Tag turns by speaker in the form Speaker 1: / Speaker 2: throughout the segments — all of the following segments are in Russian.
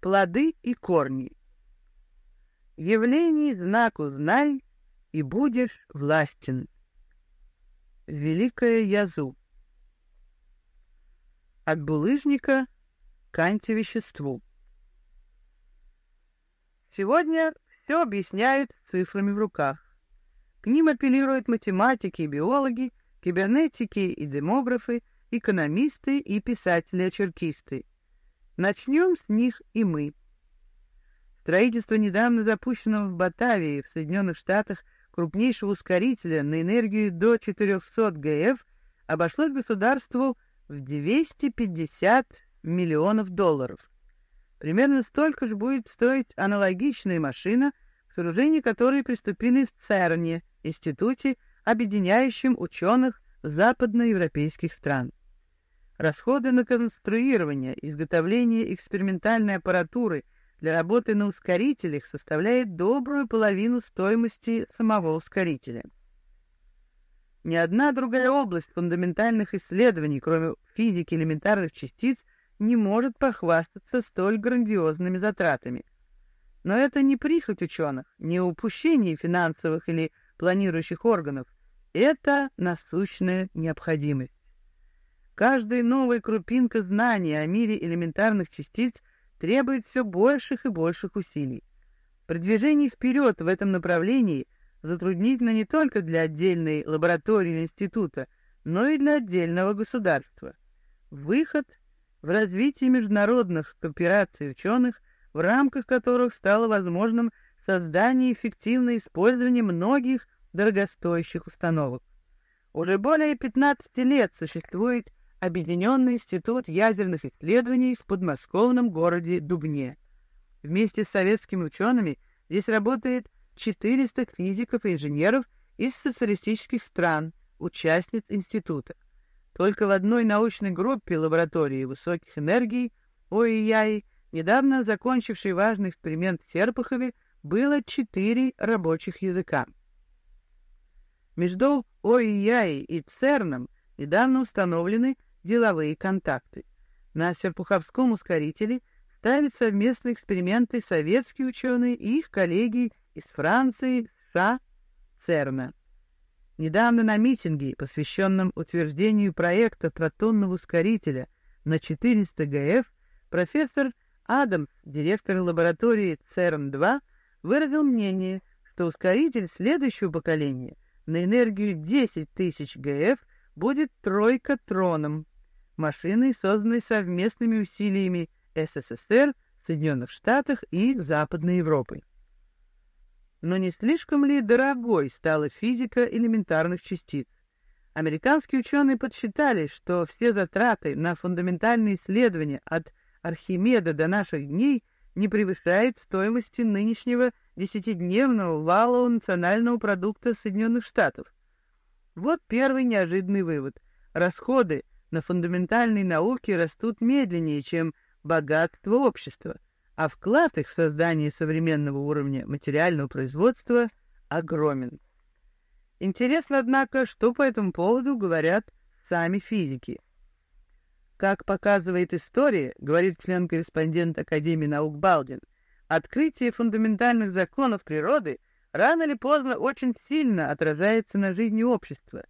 Speaker 1: Плоды и корни. Явлений знак узнай, и будешь властен. Великая Язу. От булыжника к антивеществу. Сегодня все объясняют цифрами в руках. К ним апеллируют математики и биологи, кибернетики и демографы, экономисты и писатели-очеркисты. Начнем с них и мы. Строительство недавно запущенного в Батавии в Соединенных Штатах крупнейшего ускорителя на энергию до 400 ГФ обошлось государству в 250 миллионов долларов. Примерно столько же будет стоить аналогичная машина, к сооружению которой приступили в ЦЕРНе, институте, объединяющем ученых западноевропейских стран. Расходы на конструирование, изготовление экспериментальной аппаратуры для работы на ускорителях составляет добрую половину стоимости самого ускорителя. Ни одна другая область фундаментальных исследований, кроме физики элементарных частиц, не может похвастаться столь грандиозными затратами. Но это не прихоть ученых, не упущение финансовых или планирующих органов. Это насущная необходимость. Каждая новая крупинка знания о мире элементарных частиц требует все больших и больших усилий. Продвижение вперед в этом направлении затруднительно не только для отдельной лаборатории института, но и для отдельного государства. Выход в развитие международных коопераций ученых, в рамках которых стало возможным создание и эффективное использование многих дорогостоящих установок. Уже более 15 лет существует Объединенный институт ядерных исследований в подмосковном городе Дубне. Вместе с советскими учеными здесь работает 400 физиков и инженеров из социалистических стран, участниц института. Только в одной научной группе лаборатории высоких энергий ОИЯИ, недавно закончившей важный эксперимент в Серпухове, было четыре рабочих языка. Между ОИЯИ и ЦЕРНом недавно установлены деловые контакты. На Серпуховском ускорителе ставят совместные эксперименты советские ученые и их коллеги из Франции, США, ЦЕРНа. Недавно на митинге, посвященном утверждению проекта протонного ускорителя на 400 ГФ, профессор Адамс, директор лаборатории ЦЕРН-2, выразил мнение, что ускоритель следующего поколения на энергию 10 тысяч ГФ будет тройка троном, машиной, созданной совместными усилиями СССР, Соединенных Штатах и Западной Европы. Но не слишком ли дорогой стала физика элементарных частиц? Американские ученые подсчитали, что все затраты на фундаментальные исследования от Архимеда до наших дней не превышает стоимости нынешнего десятидневного валового национального продукта Соединенных Штатов. Вот первый неожиданный вывод. Расходы на фундаментальные науки растут медленнее, чем богатство общества, а вклад их в создание современного уровня материального производства огромен. Интересно, однако, что по этому поводу говорят сами физики. Как показывает история, говорит член-корреспондент Академии наук Балдин, открытие фундаментальных законов природы рано или поздно очень сильно отражается на жизни общества.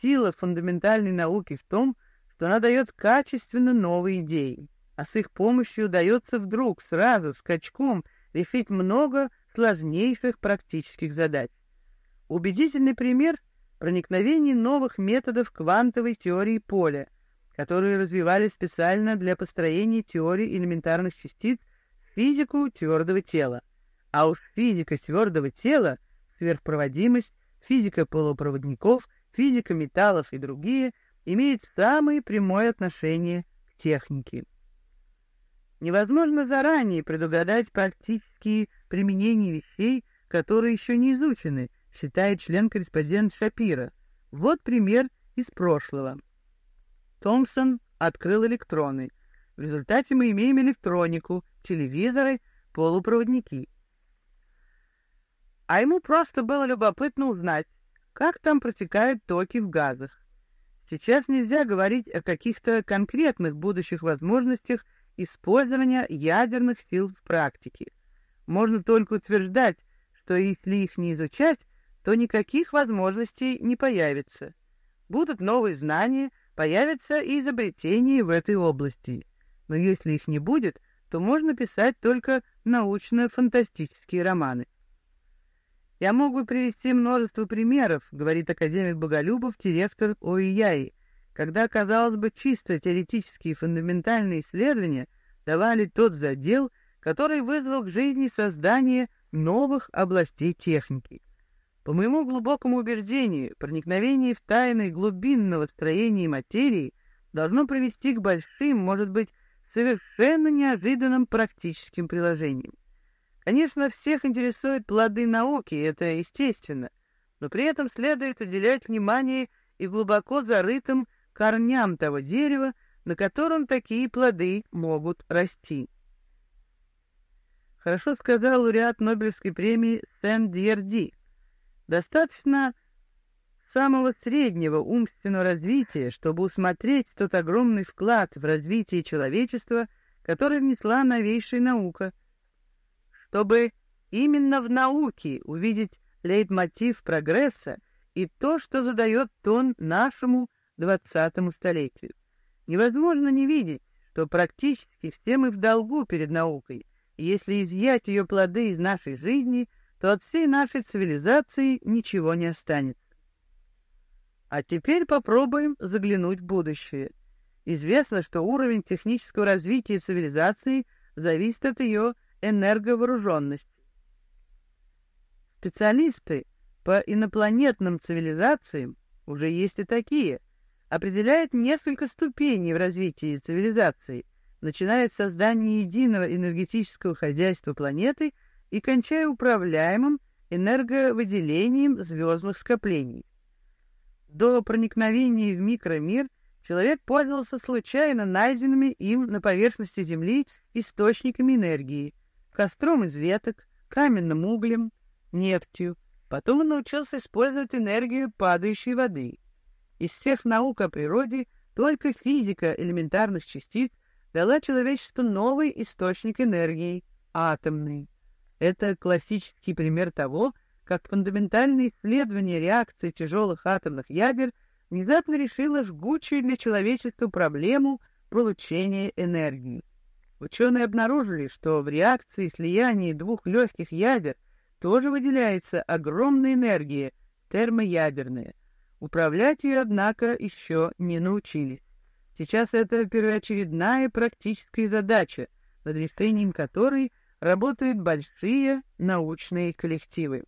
Speaker 1: Сила фундаментальной науки в том, что она дает качественно новые идеи, а с их помощью удается вдруг, сразу, скачком решить много сложнейших практических задач. Убедительный пример — проникновение новых методов квантовой теории поля, которые развивались специально для построения теории элементарных частиц физику твердого тела. А уж физика твердого тела, сверхпроводимость, физика полупроводников, физика металлов и другие — имеет самое прямое отношение к технике. Невозможно заранее предугадать практические применения вещей, которые еще не изучены, считает член-корреспондент Шапира. Вот пример из прошлого. Томпсон открыл электроны. В результате мы имеем электронику, телевизоры, полупроводники. А ему просто было любопытно узнать, как там протекают токи в газах. Сейчас нельзя говорить о каких-то конкретных будущих возможностях использования ядерных сил в практике. Можно только утверждать, что если их не изучать, то никаких возможностей не появится. Будут новые знания, появятся и изобретения в этой области. Но если их не будет, то можно писать только научно-фантастические романы. Я мог бы привести множество примеров, говорит академик Боголюбов, директор ОИЯИ, когда, казалось бы, чисто теоретические фундаментальные исследования давали тот задел, который вызвал к жизни создание новых областей техники. По моему глубокому убеждению, проникновение в тайны глубинного строения материи должно привести к большим, может быть, совершенно неожиданным практическим приложениям. Конечно, всех интересуют плоды науки, это естественно, но при этом следует уделять внимание и глубоко зарытым корням того дерева, на котором такие плоды могут расти. Хорошо сказал лауреат Нобелевской премии Сен-Дьерди. Достаточно самого среднего умственного развития, чтобы усмотреть тот огромный вклад в развитие человечества, который внесла новейшая наука — чтобы именно в науке увидеть лейтмотив прогресса и то, что задает тон нашему двадцатому столетию. Невозможно не видеть, что практически все мы в долгу перед наукой, и если изъять ее плоды из нашей жизни, то от всей нашей цивилизации ничего не останется. А теперь попробуем заглянуть в будущее. Известно, что уровень технического развития цивилизации зависит от ее энерговооруженности. Специалисты по инопланетным цивилизациям, уже есть и такие, определяют несколько ступеней в развитии цивилизации, начиная с создания единого энергетического хозяйства планеты и кончая управляемым энерговыделением звездных скоплений. До проникновения в микромир человек пользовался случайно найденными им на поверхности Земли источниками энергии, костром из веток, каменным углем, нефтью. Потом он научился использовать энергию падающей воды. Из всех наук о природе только физика элементарных частиц дала человечеству новый источник энергии — атомный. Это классический пример того, как фундаментальное исследование реакции тяжелых атомных ядер внезапно решило жгучую для человечества проблему получения энергии. Ученые обнаружили, что в реакции слияния двух легких ядер тоже выделяется огромная энергия, термоядерная. Управлять ее, однако, еще не научились. Сейчас это первоочередная практическая задача, над решением которой работают большие научные коллективы.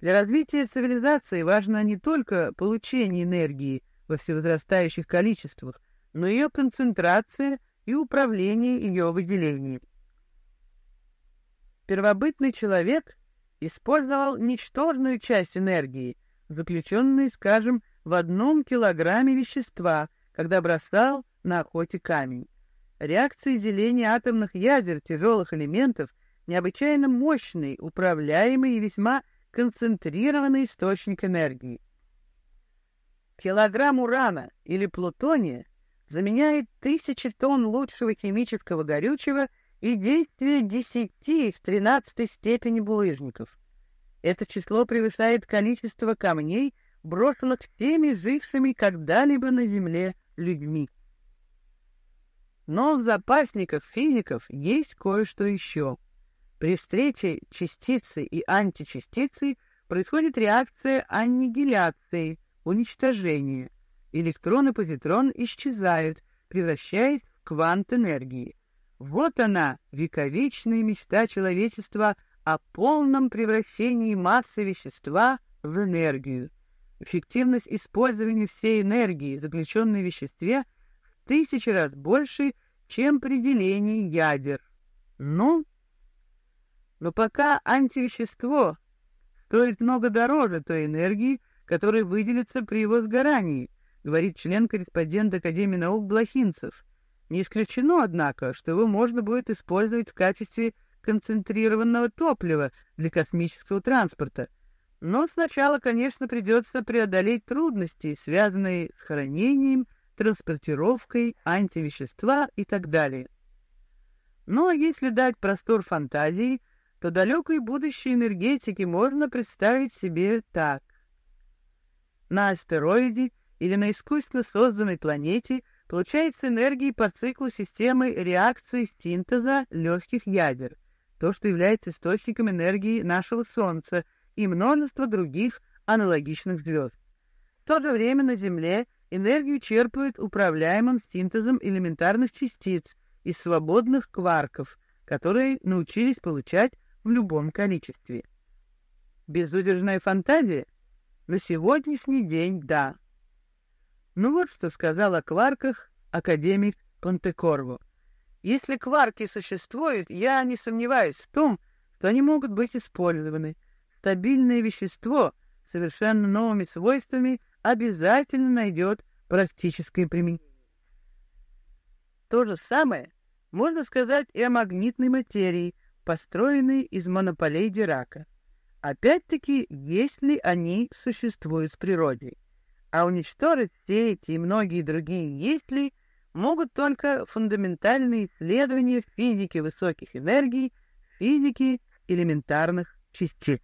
Speaker 1: Для развития цивилизации важно не только получение энергии во всевозрастающих количествах, но и ее концентрация и управление ее выделением. Первобытный человек использовал ничтожную часть энергии, заключенной, скажем, в одном килограмме вещества, когда бросал на охоте камень. Реакции деления атомных ядер тяжелых элементов необычайно мощный, управляемый и весьма концентрированный источник энергии. Килограмм урана или плутония заменяет тысячи тонн лучшего химического горючего и действие десяти из тринадцатой степени булыжников. Это число превышает количество камней, брошенных всеми жившими когда-либо на Земле людьми. Но в запасниках физиков есть кое-что еще. При встрече частицы и античастицы происходит реакция аннигиляции, уничтожения электрон и позитрон исчезают, превращаясь в квант энергии. Вот она, вековечная мечта человечества о полном превращении массы вещества в энергию. Эффективность использования всей энергии, заключенной в веществе, в тысячи раз больше, чем при делении ядер. Ну, но пока антивещество стоит много дороже той энергии, которая выделится при его сгорании, говорит член-корреспондент Академии наук Блохинцев. Не исключено, однако, что его можно будет использовать в качестве концентрированного топлива для космического транспорта. Но сначала, конечно, придется преодолеть трудности, связанные с хранением, транспортировкой, антивещества и так далее. Но если дать простор фантазии, то далекой будущей энергетики можно представить себе так. На астероиде или на искусственно созданной планете получается энергия по циклу системы реакции синтеза легких ядер, то, что является источником энергии нашего Солнца и множества других аналогичных звезд. В то же время на Земле энергию черпают управляемым синтезом элементарных частиц из свободных кварков, которые научились получать в любом количестве. Безудержная фантазия? На сегодняшний день — да. Ну вот что сказал о кварках академик Понтекорво. Если кварки существуют, я не сомневаюсь в том, что они могут быть использованы. Стабильное вещество с совершенно новыми свойствами обязательно найдет практическое применение. То же самое можно сказать и о магнитной материи, построенной из монополей Дирака. Опять-таки, если они существуют в природе. А уничтожить все эти и многие другие «если» могут только фундаментальные исследования физики высоких энергий, физики элементарных частиц.